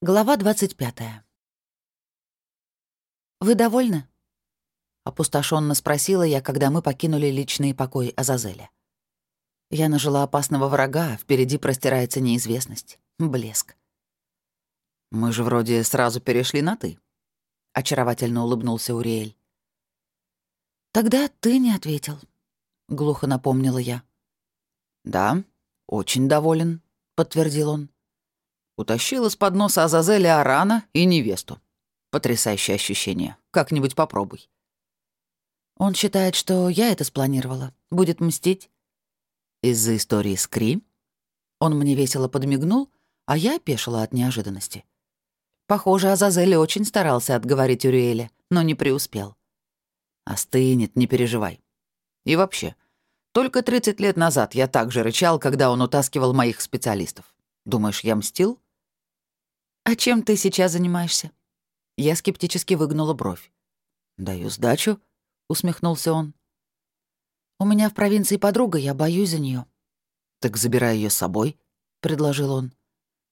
Глава 25. «Вы довольны?» — опустошенно спросила я, когда мы покинули личный покой Азазеля. Я нажила опасного врага, а впереди простирается неизвестность. Блеск. «Мы же вроде сразу перешли на «ты», — очаровательно улыбнулся Уриэль. «Тогда ты не ответил», — глухо напомнила я. «Да, очень доволен», — подтвердил он. Утащил из-под носа Азазеля Арана и невесту. Потрясающее ощущение. Как-нибудь попробуй. Он считает, что я это спланировала. Будет мстить. Из-за истории с Кри? Он мне весело подмигнул, а я опешила от неожиданности. Похоже, Азазель очень старался отговорить Урюэля, но не преуспел. «Остынет, не переживай. И вообще, только 30 лет назад я также рычал, когда он утаскивал моих специалистов. Думаешь, я мстил?» «А чем ты сейчас занимаешься?» Я скептически выгнула бровь. «Даю сдачу», — усмехнулся он. «У меня в провинции подруга, я боюсь за нее. «Так забирай ее с собой», — предложил он.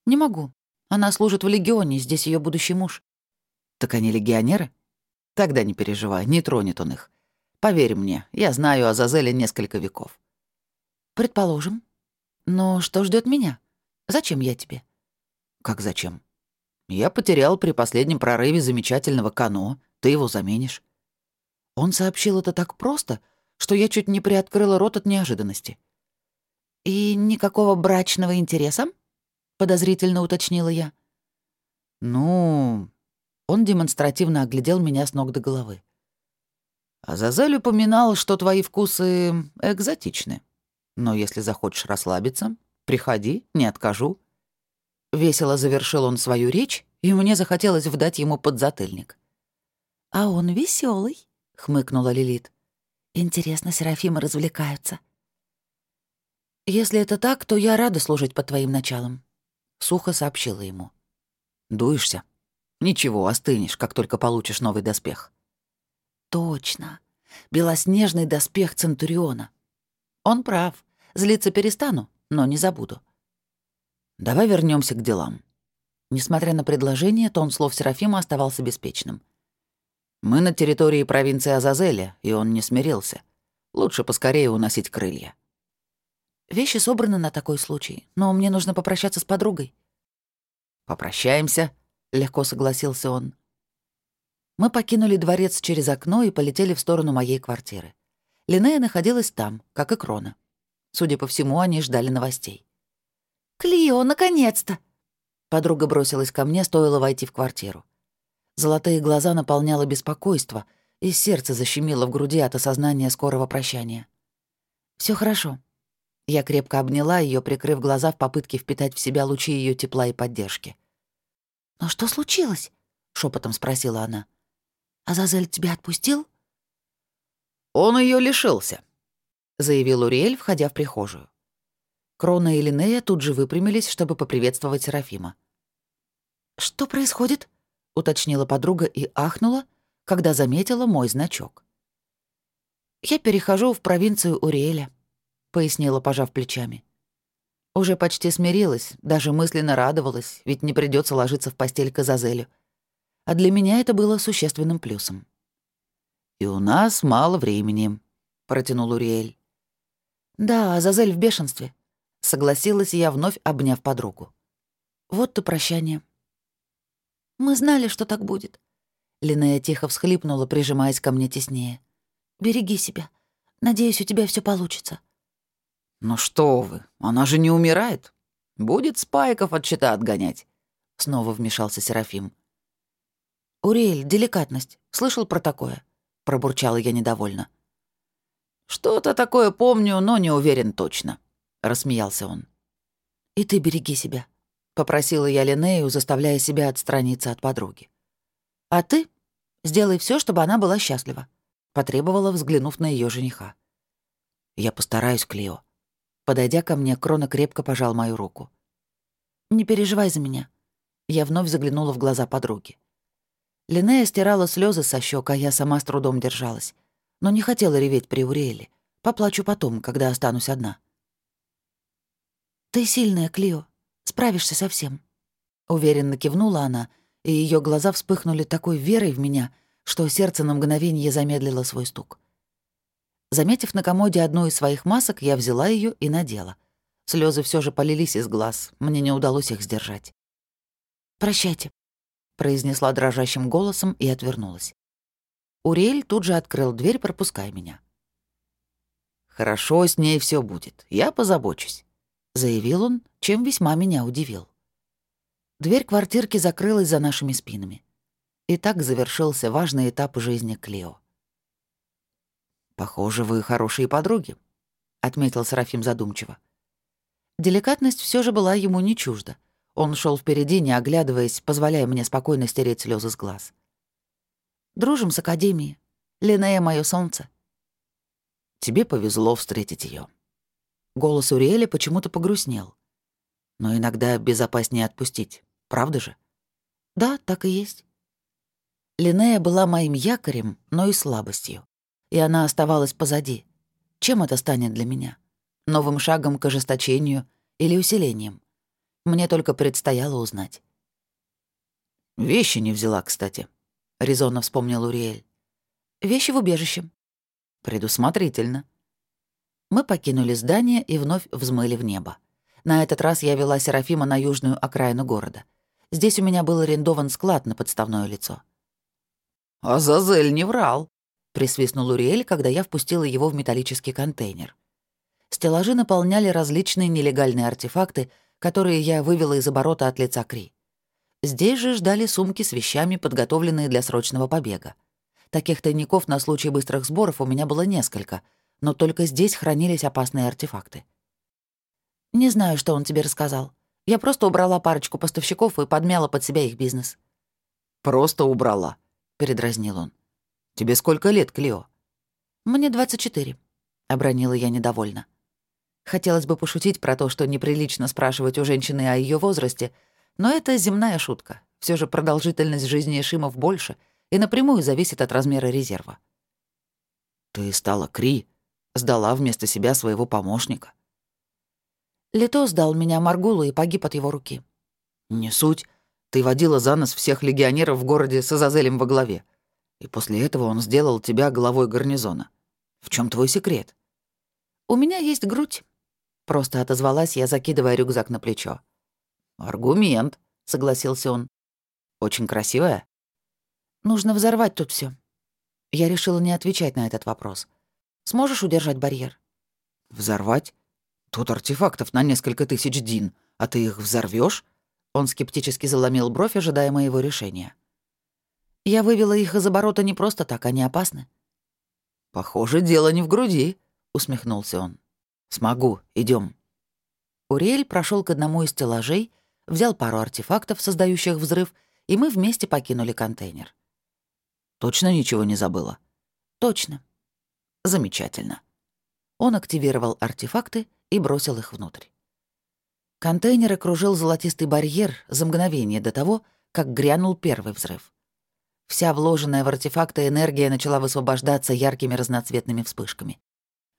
«Не могу. Она служит в легионе, здесь ее будущий муж». «Так они легионеры?» «Тогда не переживай, не тронет он их. Поверь мне, я знаю о Зазеле несколько веков». «Предположим. Но что ждет меня? Зачем я тебе?» «Как зачем? Я потерял при последнем прорыве замечательного Кано. Ты его заменишь». Он сообщил это так просто, что я чуть не приоткрыла рот от неожиданности. «И никакого брачного интереса?» — подозрительно уточнила я. «Ну...» Он демонстративно оглядел меня с ног до головы. «Азазель упоминал, что твои вкусы экзотичны. Но если захочешь расслабиться, приходи, не откажу. Весело завершил он свою речь, и мне захотелось вдать ему подзатыльник. «А он веселый, хмыкнула Лилит. «Интересно, Серафимы развлекаются». «Если это так, то я рада служить под твоим началом», — сухо сообщила ему. «Дуешься? Ничего, остынешь, как только получишь новый доспех». «Точно. Белоснежный доспех Центуриона. Он прав. Злиться перестану, но не забуду. Давай вернемся к делам. Несмотря на предложение, тон слов Серафима оставался беспечным. Мы на территории провинции Азазеля, и он не смирился. Лучше поскорее уносить крылья. Вещи собраны на такой случай, но мне нужно попрощаться с подругой. «Попрощаемся», — легко согласился он. Мы покинули дворец через окно и полетели в сторону моей квартиры. Линнея находилась там, как и Крона. Судя по всему, они ждали новостей. «Клио, наконец-то!» Подруга бросилась ко мне, стоило войти в квартиру. Золотые глаза наполняло беспокойство, и сердце защемило в груди от осознания скорого прощания. Все хорошо». Я крепко обняла ее, прикрыв глаза в попытке впитать в себя лучи ее тепла и поддержки. «Но что случилось?» — шепотом спросила она. «Азазель тебя отпустил?» «Он ее лишился», — заявил Уриэль, входя в прихожую. Крона и Линея тут же выпрямились, чтобы поприветствовать Серафима. «Что происходит?» — уточнила подруга и ахнула, когда заметила мой значок. «Я перехожу в провинцию Уриэля», — пояснила, пожав плечами. Уже почти смирилась, даже мысленно радовалась, ведь не придется ложиться в постель к Азазелю. А для меня это было существенным плюсом. «И у нас мало времени», — протянул Уриэль. «Да, Азазель в бешенстве. Согласилась я, вновь обняв подругу. Вот то прощание. Мы знали, что так будет. Линея тихо всхлипнула, прижимаясь ко мне теснее. «Береги себя. Надеюсь, у тебя все получится». «Ну что вы, она же не умирает. Будет спайков от щита отгонять», — снова вмешался Серафим. «Уриэль, деликатность. Слышал про такое?» — пробурчала я недовольно. «Что-то такое помню, но не уверен точно», рассмеялся он. «И ты береги себя», — попросила я Линею, заставляя себя отстраниться от подруги. «А ты сделай все, чтобы она была счастлива», — потребовала, взглянув на ее жениха. «Я постараюсь, Клео». Подойдя ко мне, Крона крепко пожал мою руку. «Не переживай за меня». Я вновь заглянула в глаза подруги. Линея стирала слезы со щек, а я сама с трудом держалась. Но не хотела реветь при Уриэле. Поплачу потом, когда останусь одна. «Ты сильная, Клио. Справишься со всем», Уверенно кивнула она, и ее глаза вспыхнули такой верой в меня, что сердце на мгновение замедлило свой стук. Заметив на комоде одну из своих масок, я взяла ее и надела. Слезы все же полились из глаз, мне не удалось их сдержать. «Прощайте», — произнесла дрожащим голосом и отвернулась. Уриэль тут же открыл дверь, пропуская меня. «Хорошо с ней все будет, я позабочусь», — заявил он, чем весьма меня удивил. Дверь квартирки закрылась за нашими спинами. И так завершился важный этап жизни Клео. «Похоже, вы хорошие подруги», — отметил Серафим задумчиво. Деликатность все же была ему не чужда. Он шел впереди, не оглядываясь, позволяя мне спокойно стереть слезы с глаз. «Дружим с Академией. Линея — мое солнце». «Тебе повезло встретить ее. Голос Уриэля почему-то погрустнел. «Но иногда безопаснее отпустить, правда же?» «Да, так и есть». Линея была моим якорем, но и слабостью и она оставалась позади. Чем это станет для меня? Новым шагом к ожесточению или усилением? Мне только предстояло узнать. «Вещи не взяла, кстати», — резонно вспомнил Уриэль. «Вещи в убежище». «Предусмотрительно». Мы покинули здание и вновь взмыли в небо. На этот раз я вела Серафима на южную окраину города. Здесь у меня был арендован склад на подставное лицо. «Азазель не врал», присвистнул Уриэль, когда я впустила его в металлический контейнер. Стеллажи наполняли различные нелегальные артефакты, которые я вывела из оборота от лица Кри. Здесь же ждали сумки с вещами, подготовленные для срочного побега. Таких тайников на случай быстрых сборов у меня было несколько, но только здесь хранились опасные артефакты. «Не знаю, что он тебе рассказал. Я просто убрала парочку поставщиков и подмяла под себя их бизнес». «Просто убрала», — передразнил он. «Тебе сколько лет, Клео?» «Мне 24», — обронила я недовольно. Хотелось бы пошутить про то, что неприлично спрашивать у женщины о ее возрасте, но это земная шутка. Все же продолжительность жизни Шимов больше и напрямую зависит от размера резерва. «Ты стала Кри, сдала вместо себя своего помощника». Лето сдал меня Маргулу и погиб от его руки. «Не суть. Ты водила за нос всех легионеров в городе с Азазелем во главе. И после этого он сделал тебя главой гарнизона. В чем твой секрет? У меня есть грудь. Просто отозвалась я, закидывая рюкзак на плечо. Аргумент, согласился он. Очень красивая. Нужно взорвать тут все. Я решила не отвечать на этот вопрос. Сможешь удержать барьер? Взорвать? Тут артефактов на несколько тысяч дин, а ты их взорвешь? Он скептически заломил бровь, ожидая моего решения. Я вывела их из оборота не просто так, они опасны. «Похоже, дело не в груди», — усмехнулся он. «Смогу, идем. Уриэль прошел к одному из стеллажей, взял пару артефактов, создающих взрыв, и мы вместе покинули контейнер. «Точно ничего не забыла?» «Точно». «Замечательно». Он активировал артефакты и бросил их внутрь. Контейнер окружил золотистый барьер за мгновение до того, как грянул первый взрыв. Вся вложенная в артефакты энергия начала высвобождаться яркими разноцветными вспышками.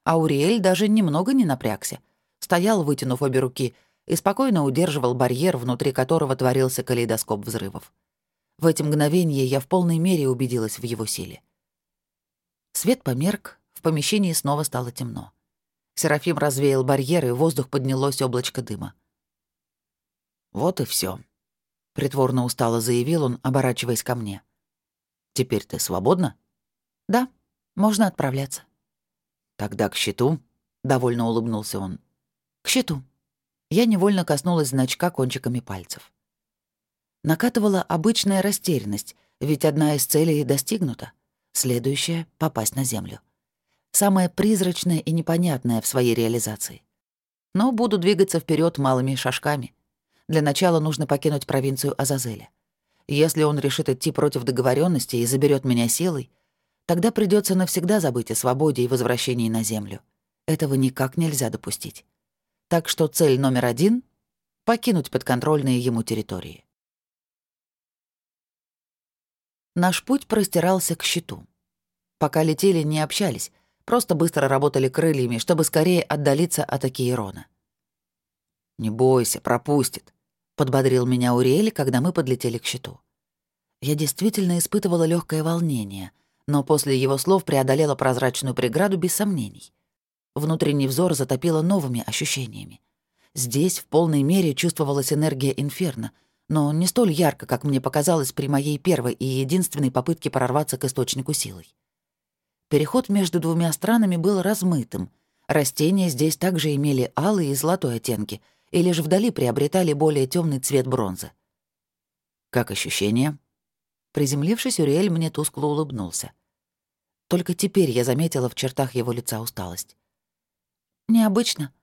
А Уриэль даже немного не напрягся. Стоял, вытянув обе руки, и спокойно удерживал барьер, внутри которого творился калейдоскоп взрывов. В эти мгновения я в полной мере убедилась в его силе. Свет померк, в помещении снова стало темно. Серафим развеял барьер, и воздух поднялось облачко дыма. «Вот и все, притворно устало заявил он, оборачиваясь ко мне. Теперь ты свободна? Да, можно отправляться. Тогда к счету, довольно улыбнулся он. К счету. Я невольно коснулась значка кончиками пальцев. Накатывала обычная растерянность, ведь одна из целей достигнута. Следующая — попасть на Землю. Самое призрачное и непонятное в своей реализации. Но буду двигаться вперед малыми шажками. Для начала нужно покинуть провинцию Азазеля. Если он решит идти против договоренности и заберет меня силой, тогда придется навсегда забыть о свободе и возвращении на Землю. Этого никак нельзя допустить. Так что цель номер один — покинуть подконтрольные ему территории. Наш путь простирался к щиту. Пока летели, не общались, просто быстро работали крыльями, чтобы скорее отдалиться от Акиерона. «Не бойся, пропустит», подбодрил меня Уриэль, когда мы подлетели к щиту. Я действительно испытывала легкое волнение, но после его слов преодолела прозрачную преграду без сомнений. Внутренний взор затопило новыми ощущениями. Здесь в полной мере чувствовалась энергия инферно, но не столь ярко, как мне показалось при моей первой и единственной попытке прорваться к источнику силой. Переход между двумя странами был размытым. Растения здесь также имели алый и золотой оттенки, и лишь вдали приобретали более темный цвет бронзы. «Как ощущения?» Приземлившись, Уриэль мне тускло улыбнулся. Только теперь я заметила в чертах его лица усталость. «Необычно.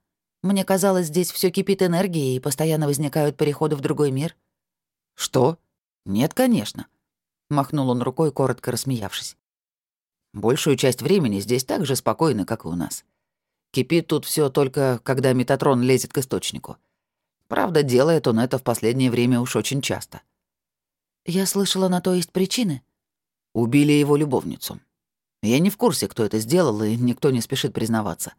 Мне казалось, здесь все кипит энергией и постоянно возникают переходы в другой мир». «Что? Нет, конечно», — махнул он рукой, коротко рассмеявшись. «Большую часть времени здесь так же спокойно, как и у нас. Кипит тут все только, когда Метатрон лезет к источнику. Правда, делает он это в последнее время уж очень часто». «Я слышала, на то есть причины?» Убили его любовницу. Я не в курсе, кто это сделал, и никто не спешит признаваться.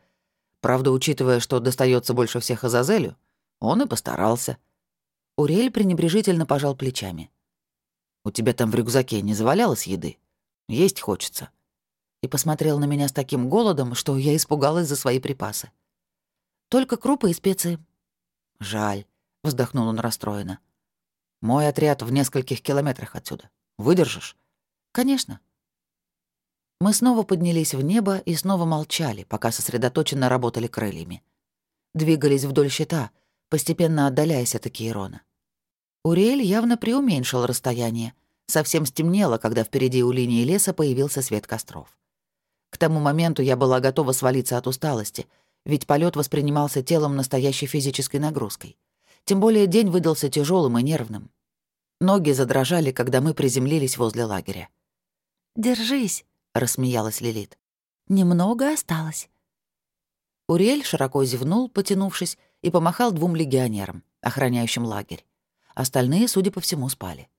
Правда, учитывая, что достается больше всех Азазелю, он и постарался. Урель пренебрежительно пожал плечами. «У тебя там в рюкзаке не завалялось еды? Есть хочется». И посмотрел на меня с таким голодом, что я испугалась за свои припасы. «Только крупы и специи». «Жаль», — вздохнул он расстроенно. Мой отряд в нескольких километрах отсюда. Выдержишь? Конечно. Мы снова поднялись в небо и снова молчали, пока сосредоточенно работали крыльями. Двигались вдоль щита, постепенно отдаляясь от Акейрона. Уриэль явно преуменьшил расстояние. Совсем стемнело, когда впереди у линии леса появился свет костров. К тому моменту я была готова свалиться от усталости, ведь полет воспринимался телом настоящей физической нагрузкой. Тем более день выдался тяжелым и нервным. Ноги задрожали, когда мы приземлились возле лагеря. «Держись», — рассмеялась Лилит. «Немного осталось». Уриэль широко зевнул, потянувшись, и помахал двум легионерам, охраняющим лагерь. Остальные, судя по всему, спали.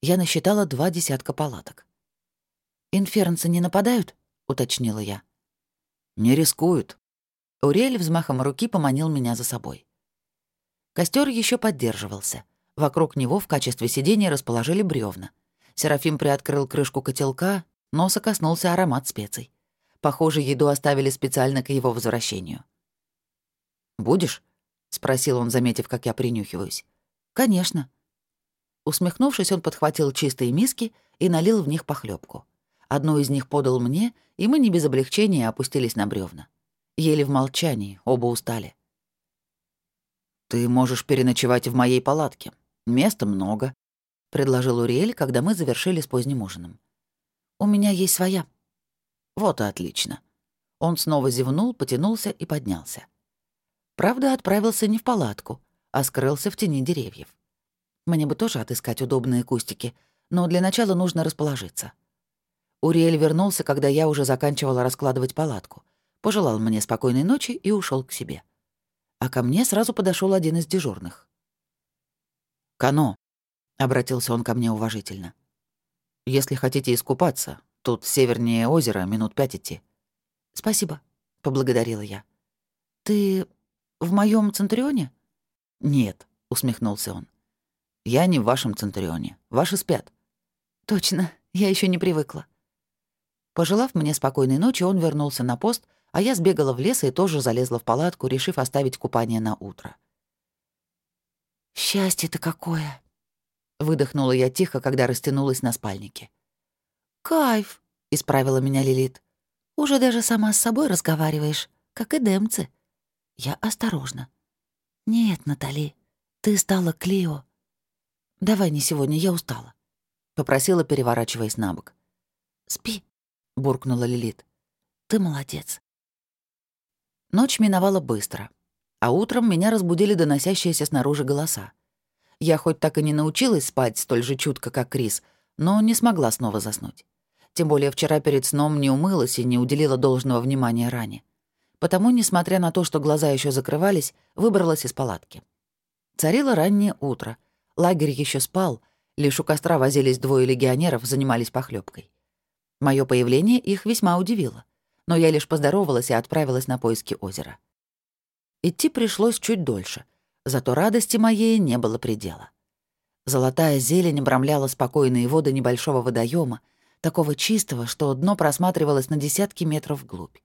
Я насчитала два десятка палаток. «Инфернцы не нападают?» — уточнила я. «Не рискуют». Уриэль взмахом руки поманил меня за собой. Костер еще поддерживался. Вокруг него в качестве сидения расположили бревна. Серафим приоткрыл крышку котелка, носа коснулся аромат специй. Похоже, еду оставили специально к его возвращению. «Будешь?» — спросил он, заметив, как я принюхиваюсь. «Конечно». Усмехнувшись, он подхватил чистые миски и налил в них похлебку. Одну из них подал мне, и мы не без облегчения опустились на бревна. Ели в молчании, оба устали. «Ты можешь переночевать в моей палатке. Места много», — предложил Уриэль, когда мы завершили с поздним ужином. «У меня есть своя». «Вот и отлично». Он снова зевнул, потянулся и поднялся. Правда, отправился не в палатку, а скрылся в тени деревьев. Мне бы тоже отыскать удобные кустики, но для начала нужно расположиться. Уриэль вернулся, когда я уже заканчивала раскладывать палатку, пожелал мне спокойной ночи и ушел к себе. А ко мне сразу подошел один из дежурных. «Кано», — обратился он ко мне уважительно. «Если хотите искупаться, тут севернее озера, минут пять идти». «Спасибо», — поблагодарила я. «Ты в моем Центурионе?» «Нет», — усмехнулся он. «Я не в вашем Центурионе. Ваши спят». «Точно, я еще не привыкла». Пожелав мне спокойной ночи, он вернулся на пост, а я сбегала в лес и тоже залезла в палатку, решив оставить купание на утро. «Счастье-то какое!» — выдохнула я тихо, когда растянулась на спальнике. «Кайф!» — исправила меня Лилит. «Уже даже сама с собой разговариваешь, как и демцы». Я осторожно. «Нет, Натали, ты стала Клио». «Давай не сегодня, я устала», — попросила, переворачиваясь на бок. «Спи», — буркнула Лилит. «Ты молодец». Ночь миновала быстро, а утром меня разбудили доносящиеся снаружи голоса. Я хоть так и не научилась спать столь же чутко, как Крис, но не смогла снова заснуть. Тем более вчера перед сном не умылась и не уделила должного внимания ране. Потому, несмотря на то, что глаза еще закрывались, выбралась из палатки. Царило раннее утро. Лагерь еще спал, лишь у костра возились двое легионеров, занимались похлебкой. Мое появление их весьма удивило но я лишь поздоровалась и отправилась на поиски озера. Идти пришлось чуть дольше. Зато радости моей не было предела. Золотая зелень обрамляла спокойные воды небольшого водоема, такого чистого, что дно просматривалось на десятки метров вглубь.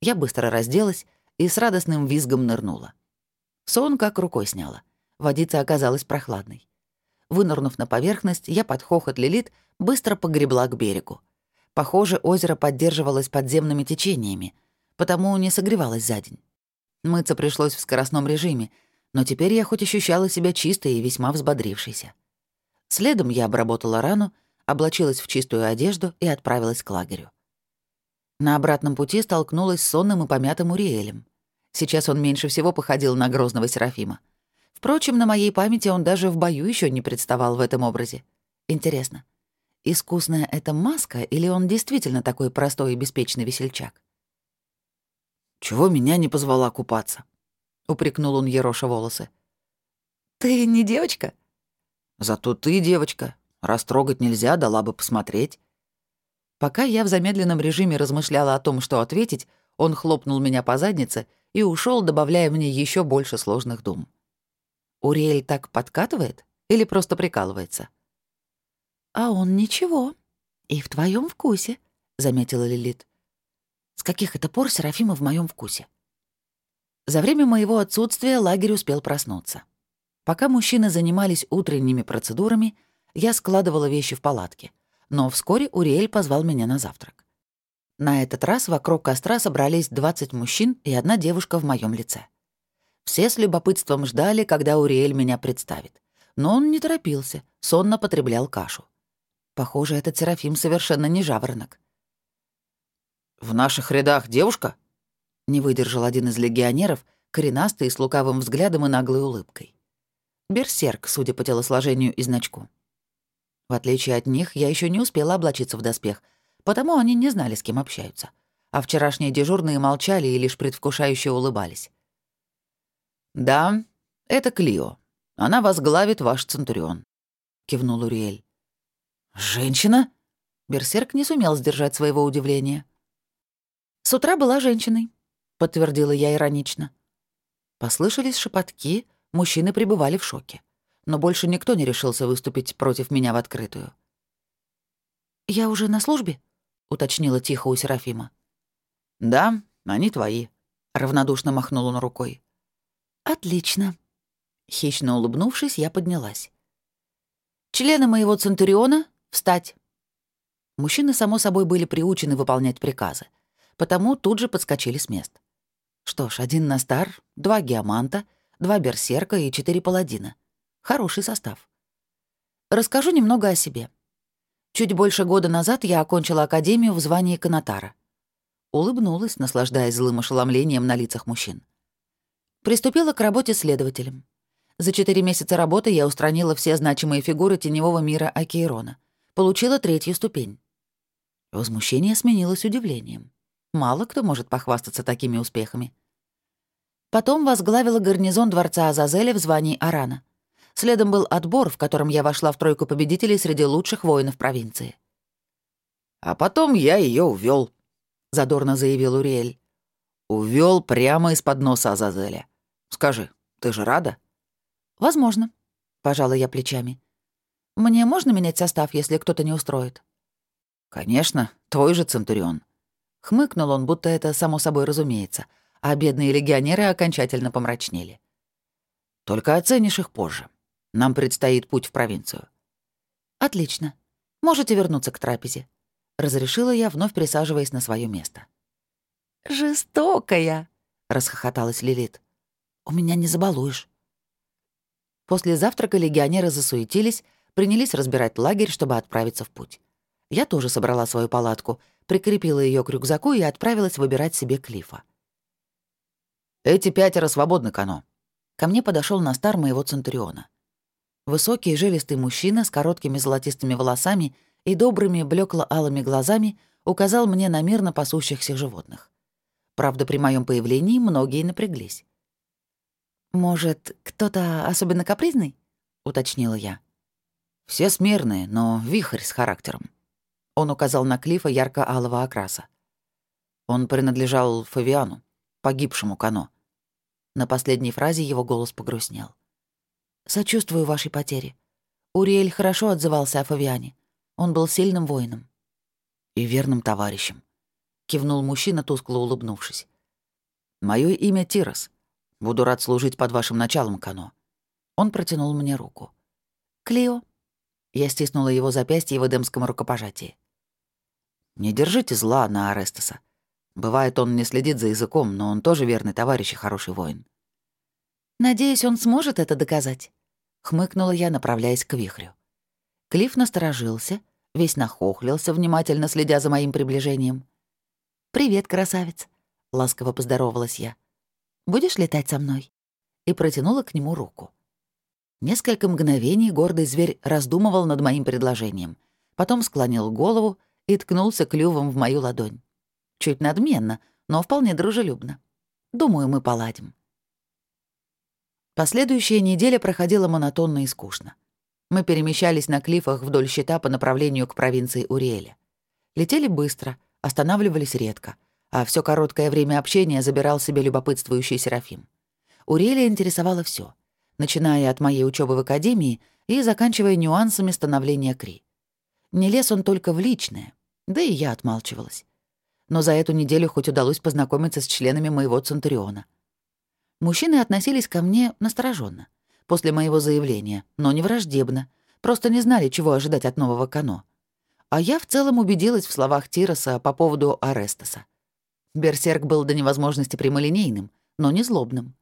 Я быстро разделась и с радостным визгом нырнула. Сон как рукой сняла. Водица оказалась прохладной. Вынырнув на поверхность, я под хохот Лилит быстро погребла к берегу. Похоже, озеро поддерживалось подземными течениями, потому не согревалось за день. Мыться пришлось в скоростном режиме, но теперь я хоть ощущала себя чистой и весьма взбодрившейся. Следом я обработала рану, облачилась в чистую одежду и отправилась к лагерю. На обратном пути столкнулась с сонным и помятым Уриэлем. Сейчас он меньше всего походил на грозного Серафима. Впрочем, на моей памяти он даже в бою еще не представал в этом образе. Интересно, искусная это маска или он действительно такой простой и беспечный весельчак? «Чего меня не позвала купаться?» — упрекнул он Ероша волосы. «Ты не девочка?» «Зато ты девочка. Растрогать нельзя, дала бы посмотреть». Пока я в замедленном режиме размышляла о том, что ответить, он хлопнул меня по заднице и ушел, добавляя мне еще больше сложных дум. Уриэль так подкатывает или просто прикалывается? «А он ничего. И в твоем вкусе», — заметила Лилит. «С каких это пор Серафима в моем вкусе?» За время моего отсутствия лагерь успел проснуться. Пока мужчины занимались утренними процедурами, я складывала вещи в палатке, но вскоре Уриэль позвал меня на завтрак. На этот раз вокруг костра собрались 20 мужчин и одна девушка в моем лице. Все с любопытством ждали, когда Уриэль меня представит. Но он не торопился, сонно потреблял кашу. Похоже, этот Серафим совершенно не жаворонок. «В наших рядах девушка?» — не выдержал один из легионеров, коренастый, с лукавым взглядом и наглой улыбкой. Берсерк, судя по телосложению и значку. В отличие от них, я еще не успела облачиться в доспех, потому они не знали, с кем общаются. А вчерашние дежурные молчали и лишь предвкушающе улыбались. «Да, это Клио. Она возглавит ваш Центурион», — кивнул Уриэль. «Женщина?» Берсерк не сумел сдержать своего удивления. «С утра была женщиной», — подтвердила я иронично. Послышались шепотки, мужчины пребывали в шоке. Но больше никто не решился выступить против меня в открытую. «Я уже на службе?» — уточнила тихо у Серафима. «Да, они твои», — равнодушно махнул он рукой. «Отлично». Хищно улыбнувшись, я поднялась. «Члены моего Центуриона, встать!» Мужчины, само собой, были приучены выполнять приказы, потому тут же подскочили с мест. Что ж, один Настар, два Геоманта, два Берсерка и четыре Паладина. Хороший состав. Расскажу немного о себе. Чуть больше года назад я окончила академию в звании канатара. Улыбнулась, наслаждаясь злым ошеломлением на лицах мужчин. Приступила к работе следователем. За четыре месяца работы я устранила все значимые фигуры теневого мира Акейрона. Получила третью ступень. Возмущение сменилось удивлением. Мало кто может похвастаться такими успехами. Потом возглавила гарнизон дворца Азазеля в звании Арана. Следом был отбор, в котором я вошла в тройку победителей среди лучших воинов провинции. «А потом я ее увел, задорно заявил Уриэль. Увел прямо из-под носа Азазеля. Скажи, ты же рада?» «Возможно», — пожала я плечами. «Мне можно менять состав, если кто-то не устроит?» «Конечно, твой же Центурион». Хмыкнул он, будто это само собой разумеется, а бедные легионеры окончательно помрачнели. «Только оценишь их позже. Нам предстоит путь в провинцию». «Отлично. Можете вернуться к трапезе», — разрешила я, вновь присаживаясь на свое место. «Жестокая», — расхохоталась Лилит. У меня не забалуешь». После завтрака легионеры засуетились, принялись разбирать лагерь, чтобы отправиться в путь. Я тоже собрала свою палатку, прикрепила ее к рюкзаку и отправилась выбирать себе клифа. «Эти пятеро свободны, Кано». Ко мне подошел Настар моего Центуриона. Высокий жилистый мужчина с короткими золотистыми волосами и добрыми блекло-алыми глазами указал мне на мирно пасущихся животных. Правда, при моем появлении многие напряглись. «Может, кто-то особенно капризный?» — уточнила я. «Все смирные, но вихрь с характером». Он указал на Клифа ярко-алого окраса. Он принадлежал Фавиану, погибшему Кано. На последней фразе его голос погрустнел. «Сочувствую вашей потере. Уриэль хорошо отзывался о Фавиане. Он был сильным воином». «И верным товарищем», — кивнул мужчина, тускло улыбнувшись. Мое имя Тирос. Буду рад служить под вашим началом, Кано». Он протянул мне руку. «Клио». Я стиснула его запястье в эдемском рукопожатии. «Не держите зла на Арестеса. Бывает, он не следит за языком, но он тоже верный товарищ и хороший воин». «Надеюсь, он сможет это доказать», — хмыкнула я, направляясь к вихрю. Клифф насторожился, весь нахохлился, внимательно следя за моим приближением. «Привет, красавец», — ласково поздоровалась я. «Будешь летать со мной?» И протянула к нему руку. Несколько мгновений гордый зверь раздумывал над моим предложением, потом склонил голову и ткнулся клювом в мою ладонь. Чуть надменно, но вполне дружелюбно. Думаю, мы поладим. Последующая неделя проходила монотонно и скучно. Мы перемещались на клифах вдоль щита по направлению к провинции Уриэля. Летели быстро, останавливались редко, а все короткое время общения забирал себе любопытствующий Серафим. Уриэля интересовало все, начиная от моей учебы в академии и заканчивая нюансами становления Кри. Не лез он только в личное, да и я отмалчивалась. Но за эту неделю хоть удалось познакомиться с членами моего Центуриона. Мужчины относились ко мне настороженно после моего заявления, но не враждебно, просто не знали, чего ожидать от нового Кано. А я в целом убедилась в словах Тироса по поводу Арестаса. Берсерк был до невозможности прямолинейным, но не злобным.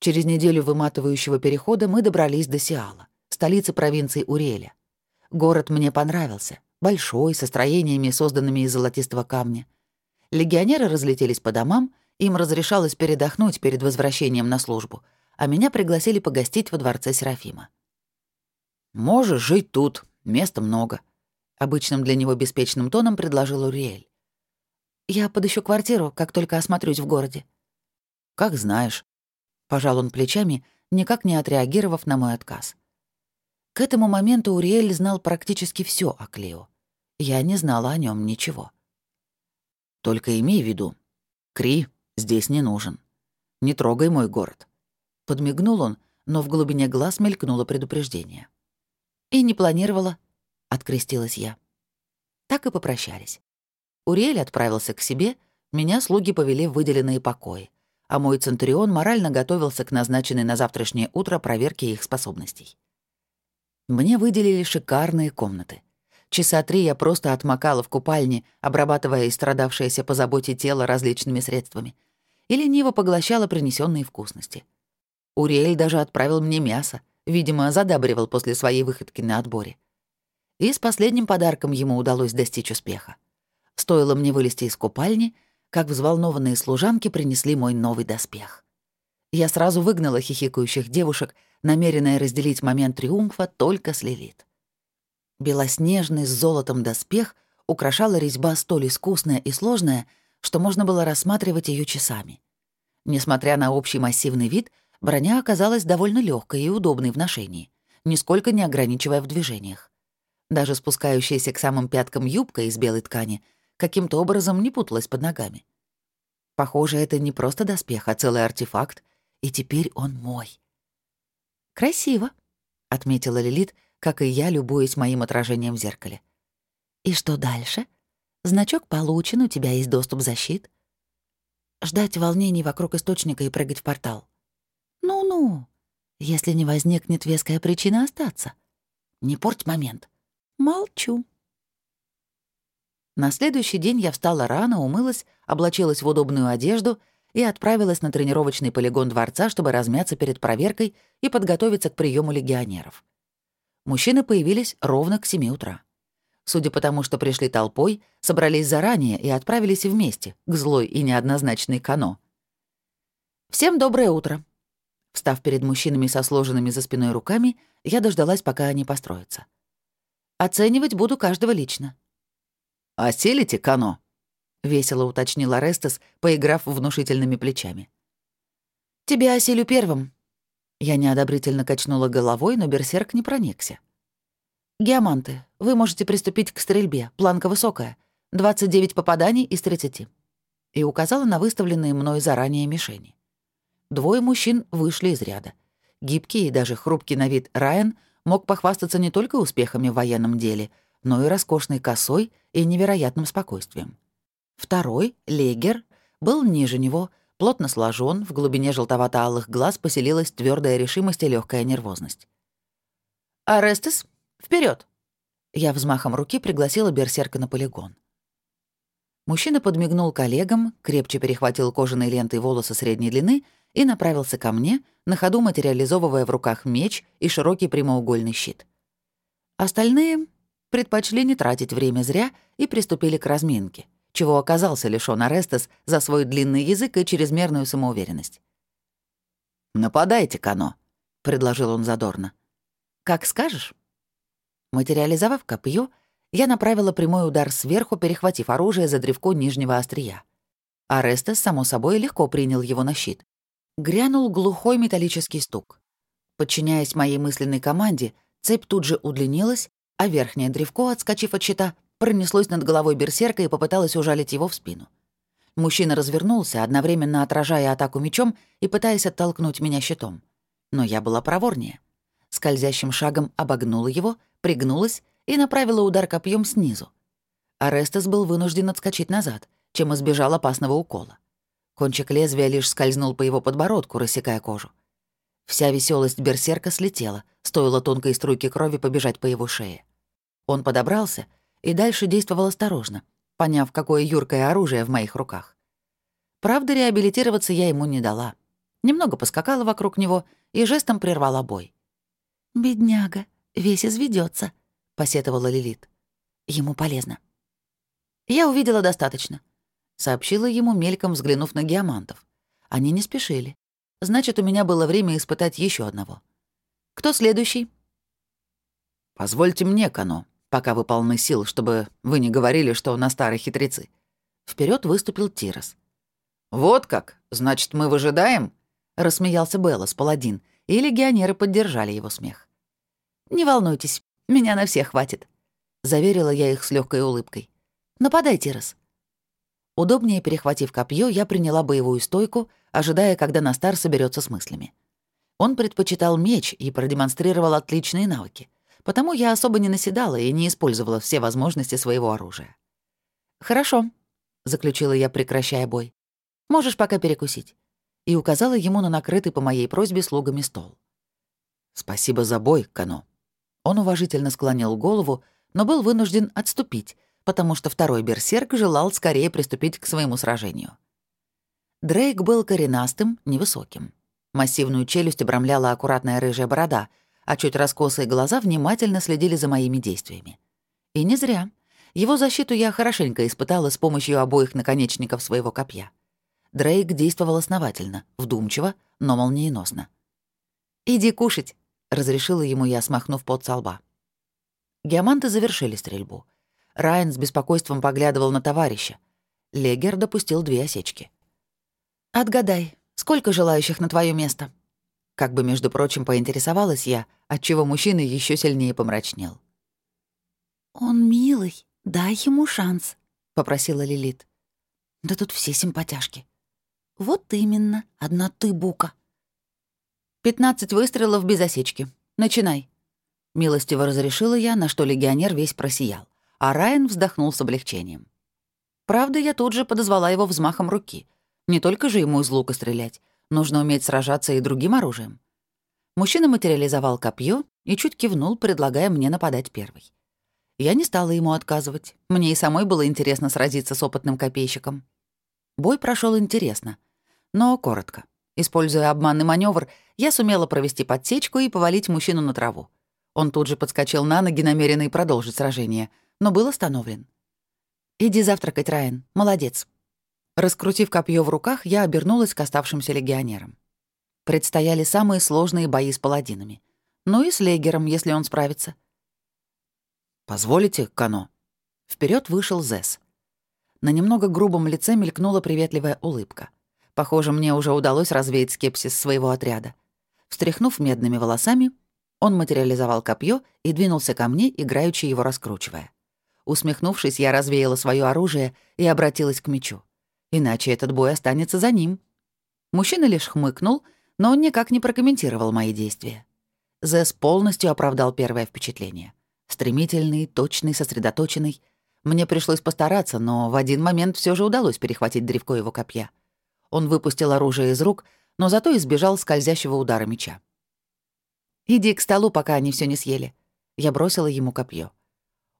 Через неделю выматывающего перехода мы добрались до Сиала, столицы провинции Уреля. Город мне понравился, большой, со строениями, созданными из золотистого камня. Легионеры разлетелись по домам, им разрешалось передохнуть перед возвращением на службу, а меня пригласили погостить во дворце Серафима. «Можешь жить тут, места много», — обычным для него беспечным тоном предложил Уриэль. «Я подыщу квартиру, как только осмотрюсь в городе». «Как знаешь», — пожал он плечами, никак не отреагировав на мой отказ. К этому моменту Уриэль знал практически все о Клео. Я не знала о нем ничего. «Только имей в виду, Кри здесь не нужен. Не трогай мой город. Подмигнул он, но в глубине глаз мелькнуло предупреждение. «И не планировала», — открестилась я. Так и попрощались. Уриэль отправился к себе, меня слуги повели в выделенные покои, а мой Центурион морально готовился к назначенной на завтрашнее утро проверке их способностей. Мне выделили шикарные комнаты. Часа три я просто отмокала в купальне, обрабатывая истрадавшееся по заботе тело различными средствами, и лениво поглощала принесенные вкусности — Уриэль даже отправил мне мясо, видимо, задабривал после своей выходки на отборе. И с последним подарком ему удалось достичь успеха. Стоило мне вылезти из купальни, как взволнованные служанки принесли мой новый доспех. Я сразу выгнала хихикающих девушек, намеренная разделить момент триумфа только с Лилит. Белоснежный с золотом доспех украшала резьба столь искусная и сложная, что можно было рассматривать ее часами. Несмотря на общий массивный вид — Броня оказалась довольно легкой и удобной в ношении, нисколько не ограничивая в движениях. Даже спускающаяся к самым пяткам юбка из белой ткани каким-то образом не путалась под ногами. Похоже, это не просто доспех, а целый артефакт, и теперь он мой. «Красиво», — отметила Лилит, как и я, любуясь моим отражением в зеркале. «И что дальше? Значок получен, у тебя есть доступ защит?» «Ждать волнений вокруг источника и прыгать в портал», «Ну-ну, если не возникнет веская причина остаться. Не порть момент. Молчу». На следующий день я встала рано, умылась, облачилась в удобную одежду и отправилась на тренировочный полигон дворца, чтобы размяться перед проверкой и подготовиться к приему легионеров. Мужчины появились ровно к 7 утра. Судя по тому, что пришли толпой, собрались заранее и отправились вместе к злой и неоднозначной Кано. «Всем доброе утро», Встав перед мужчинами со сложенными за спиной руками, я дождалась, пока они построятся. Оценивать буду каждого лично. «Оселите, Кано?» — весело уточнил Арестес, поиграв внушительными плечами. «Тебя оселю первым». Я неодобрительно качнула головой, но берсерк не проникся. «Геоманты, вы можете приступить к стрельбе. Планка высокая. 29 попаданий из 30». И указала на выставленные мной заранее мишени. Двое мужчин вышли из ряда. Гибкий и даже хрупкий на вид Райан мог похвастаться не только успехами в военном деле, но и роскошной косой и невероятным спокойствием. Второй, Легер, был ниже него, плотно сложен, в глубине желтовато-алых глаз поселилась твердая решимость и легкая нервозность. «Арестес, вперед! Я взмахом руки пригласила берсерка на полигон. Мужчина подмигнул коллегам, крепче перехватил кожаной лентой волосы средней длины и направился ко мне, на ходу материализовывая в руках меч и широкий прямоугольный щит. Остальные предпочли не тратить время зря и приступили к разминке, чего оказался лишён Арестес за свой длинный язык и чрезмерную самоуверенность. «Нападайте, Кано», — предложил он задорно. «Как скажешь». Материализовав копье, я направила прямой удар сверху, перехватив оружие за древко нижнего острия. Арестес, само собой, легко принял его на щит. Грянул глухой металлический стук. Подчиняясь моей мысленной команде, цепь тут же удлинилась, а верхнее древко, отскочив от щита, пронеслось над головой берсерка и попыталась ужалить его в спину. Мужчина развернулся, одновременно отражая атаку мечом и пытаясь оттолкнуть меня щитом. Но я была проворнее. Скользящим шагом обогнула его, пригнулась и направила удар копьем снизу. Арестес был вынужден отскочить назад, чем избежал опасного укола. Кончик лезвия лишь скользнул по его подбородку, рассекая кожу. Вся веселость берсерка слетела, стоило тонкой струйке крови побежать по его шее. Он подобрался и дальше действовал осторожно, поняв, какое юркое оружие в моих руках. Правда, реабилитироваться я ему не дала. Немного поскакала вокруг него и жестом прервала бой. «Бедняга, весь изведется, посетовала Лилит. «Ему полезно». «Я увидела достаточно», — сообщила ему, мельком взглянув на геомантов. Они не спешили. Значит, у меня было время испытать еще одного. «Кто следующий?» «Позвольте мне, Кано», пока вы полны сил, чтобы вы не говорили, что на старые хитрецы». Вперед выступил Тирос. «Вот как? Значит, мы выжидаем?» — рассмеялся Беллас, паладин, и легионеры поддержали его смех. «Не волнуйтесь, меня на всех хватит», — заверила я их с легкой улыбкой. «Нападай, Тирос». Удобнее перехватив копье, я приняла боевую стойку, ожидая, когда Настар соберется с мыслями. Он предпочитал меч и продемонстрировал отличные навыки потому я особо не наседала и не использовала все возможности своего оружия. «Хорошо», — заключила я, прекращая бой. «Можешь пока перекусить». И указала ему на накрытый по моей просьбе слугами стол. «Спасибо за бой, Кано». Он уважительно склонил голову, но был вынужден отступить, потому что второй берсерк желал скорее приступить к своему сражению. Дрейк был коренастым, невысоким. Массивную челюсть обрамляла аккуратная рыжая борода — а чуть раскосые глаза внимательно следили за моими действиями. И не зря. Его защиту я хорошенько испытала с помощью обоих наконечников своего копья. Дрейк действовал основательно, вдумчиво, но молниеносно. «Иди кушать», — разрешила ему я, смахнув под со лба. Геоманты завершили стрельбу. Райан с беспокойством поглядывал на товарища. Легер допустил две осечки. «Отгадай, сколько желающих на твое место?» Как бы, между прочим, поинтересовалась я, отчего мужчина еще сильнее помрачнел. «Он милый, дай ему шанс», — попросила Лилит. «Да тут все симпатяшки». «Вот именно, одна ты, Бука». «Пятнадцать выстрелов без осечки. Начинай». Милостиво разрешила я, на что легионер весь просиял, а Райан вздохнул с облегчением. Правда, я тут же подозвала его взмахом руки. Не только же ему из лука стрелять, Нужно уметь сражаться и другим оружием. Мужчина материализовал копье и чуть кивнул, предлагая мне нападать первой. Я не стала ему отказывать. Мне и самой было интересно сразиться с опытным копейщиком. Бой прошел интересно, но коротко. Используя обманный маневр, я сумела провести подсечку и повалить мужчину на траву. Он тут же подскочил на ноги, намеренный продолжить сражение, но был остановлен. «Иди завтракать, Райан. Молодец. Раскрутив копье в руках, я обернулась к оставшимся легионерам. Предстояли самые сложные бои с паладинами. Ну и с легером, если он справится. «Позволите, Кано?» Вперед вышел Зес. На немного грубом лице мелькнула приветливая улыбка. Похоже, мне уже удалось развеять скепсис своего отряда. Встряхнув медными волосами, он материализовал копье и двинулся ко мне, играючи его раскручивая. Усмехнувшись, я развеяла свое оружие и обратилась к мечу. Иначе этот бой останется за ним. Мужчина лишь хмыкнул, но он никак не прокомментировал мои действия. Зэс полностью оправдал первое впечатление. Стремительный, точный, сосредоточенный. Мне пришлось постараться, но в один момент все же удалось перехватить древко его копья. Он выпустил оружие из рук, но зато избежал скользящего удара меча. «Иди к столу, пока они все не съели». Я бросила ему копье.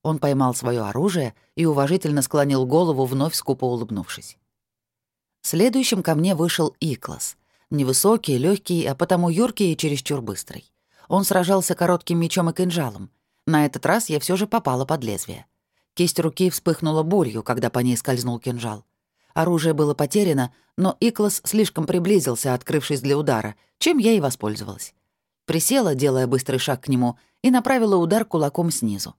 Он поймал свое оружие и уважительно склонил голову, вновь скупо улыбнувшись. Следующим ко мне вышел Иклас. Невысокий, легкий, а потому юркий и чересчур быстрый. Он сражался коротким мечом и кинжалом. На этот раз я все же попала под лезвие. Кисть руки вспыхнула болью, когда по ней скользнул кинжал. Оружие было потеряно, но Иклас слишком приблизился, открывшись для удара, чем я и воспользовалась. Присела, делая быстрый шаг к нему, и направила удар кулаком снизу.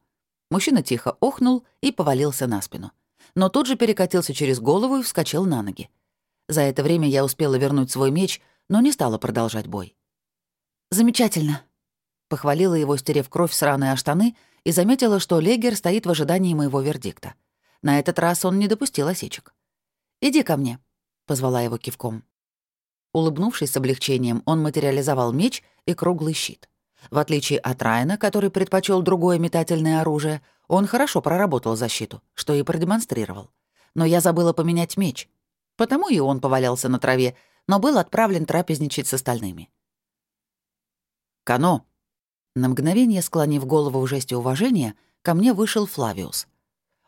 Мужчина тихо охнул и повалился на спину. Но тут же перекатился через голову и вскочил на ноги. За это время я успела вернуть свой меч, но не стала продолжать бой. «Замечательно», — похвалила его, стерев кровь с раны о штаны, и заметила, что Легер стоит в ожидании моего вердикта. На этот раз он не допустил осечек. «Иди ко мне», — позвала его кивком. Улыбнувшись с облегчением, он материализовал меч и круглый щит. В отличие от Райана, который предпочел другое метательное оружие, он хорошо проработал защиту, что и продемонстрировал. Но я забыла поменять меч. Потому и он повалялся на траве, но был отправлен трапезничать с остальными. «Кано!» На мгновение, склонив голову в жесте уважения, ко мне вышел Флавиус.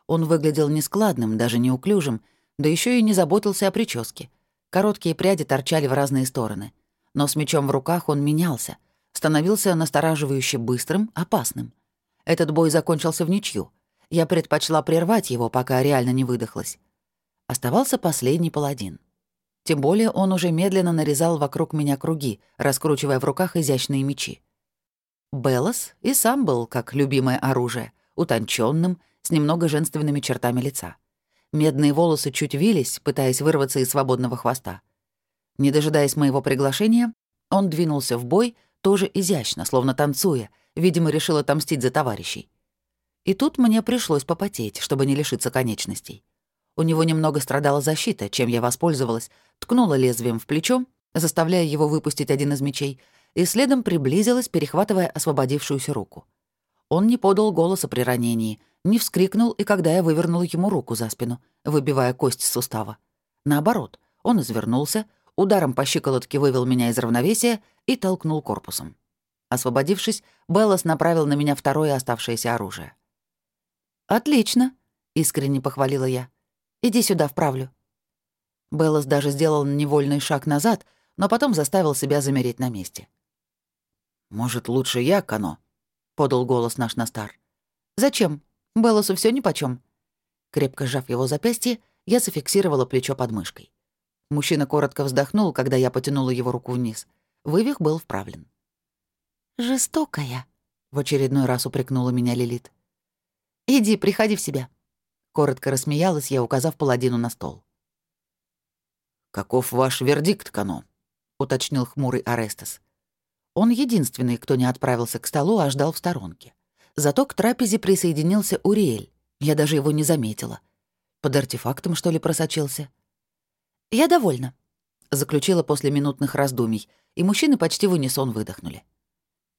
Он выглядел нескладным, даже неуклюжим, да еще и не заботился о прическе. Короткие пряди торчали в разные стороны. Но с мечом в руках он менялся — становился настораживающе быстрым, опасным. Этот бой закончился в ничью. Я предпочла прервать его, пока реально не выдохлась. Оставался последний паладин. Тем более он уже медленно нарезал вокруг меня круги, раскручивая в руках изящные мечи. Белос и сам был как любимое оружие, утонченным, с немного женственными чертами лица. Медные волосы чуть вились, пытаясь вырваться из свободного хвоста. Не дожидаясь моего приглашения, он двинулся в бой, тоже изящно, словно танцуя, видимо, решил отомстить за товарищей. И тут мне пришлось попотеть, чтобы не лишиться конечностей. У него немного страдала защита, чем я воспользовалась, ткнула лезвием в плечо, заставляя его выпустить один из мечей, и следом приблизилась, перехватывая освободившуюся руку. Он не подал голоса при ранении, не вскрикнул, и когда я вывернула ему руку за спину, выбивая кость сустава. Наоборот, он извернулся, ударом по щиколотке вывел меня из равновесия и толкнул корпусом. Освободившись, Беллас направил на меня второе оставшееся оружие. «Отлично», — искренне похвалила я. «Иди сюда, вправлю». Беллас даже сделал невольный шаг назад, но потом заставил себя замереть на месте. «Может, лучше я, Кано?» — подал голос наш Настар. «Зачем? Белласу всё нипочём». Крепко сжав его запястье, я зафиксировала плечо под мышкой. Мужчина коротко вздохнул, когда я потянула его руку вниз. Вывих был вправлен. «Жестокая», — в очередной раз упрекнула меня Лилит. «Иди, приходи в себя», — коротко рассмеялась я, указав паладину на стол. «Каков ваш вердикт, Кано?» — уточнил хмурый Арестес. Он единственный, кто не отправился к столу, а ждал в сторонке. Зато к трапезе присоединился Уриэль. Я даже его не заметила. Под артефактом, что ли, просочился? «Я довольна», — заключила после минутных раздумий, и мужчины почти в унисон выдохнули.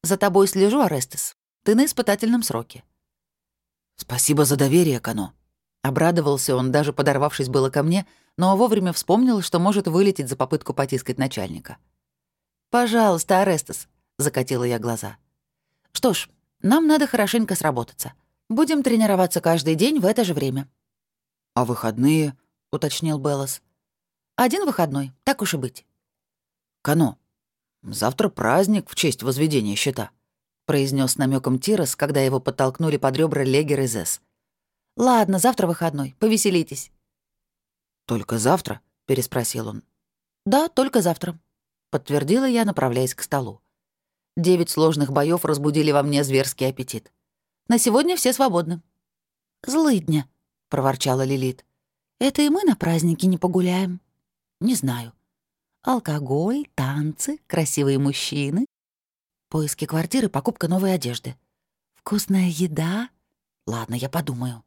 «За тобой слежу, Арестес. Ты на испытательном сроке». «Спасибо за доверие, Кано». Обрадовался он, даже подорвавшись было ко мне, но вовремя вспомнил, что может вылететь за попытку потискать начальника. «Пожалуйста, Арестес», — закатила я глаза. «Что ж, нам надо хорошенько сработаться. Будем тренироваться каждый день в это же время». «А выходные?» — уточнил Беллас. Один выходной, так уж и быть. Кано, завтра праздник в честь возведения щита, произнес намеком Тирос, когда его подтолкнули под ребра Легер и Зес. Ладно, завтра выходной, повеселитесь. Только завтра? переспросил он. Да, только завтра, подтвердила я, направляясь к столу. Девять сложных боев разбудили во мне зверский аппетит. На сегодня все свободны. «Злыдня», — проворчала Лилит. «Это и мы на празднике не погуляем». Не знаю. Алкоголь, танцы, красивые мужчины. Поиски квартиры, покупка новой одежды. Вкусная еда. Ладно, я подумаю.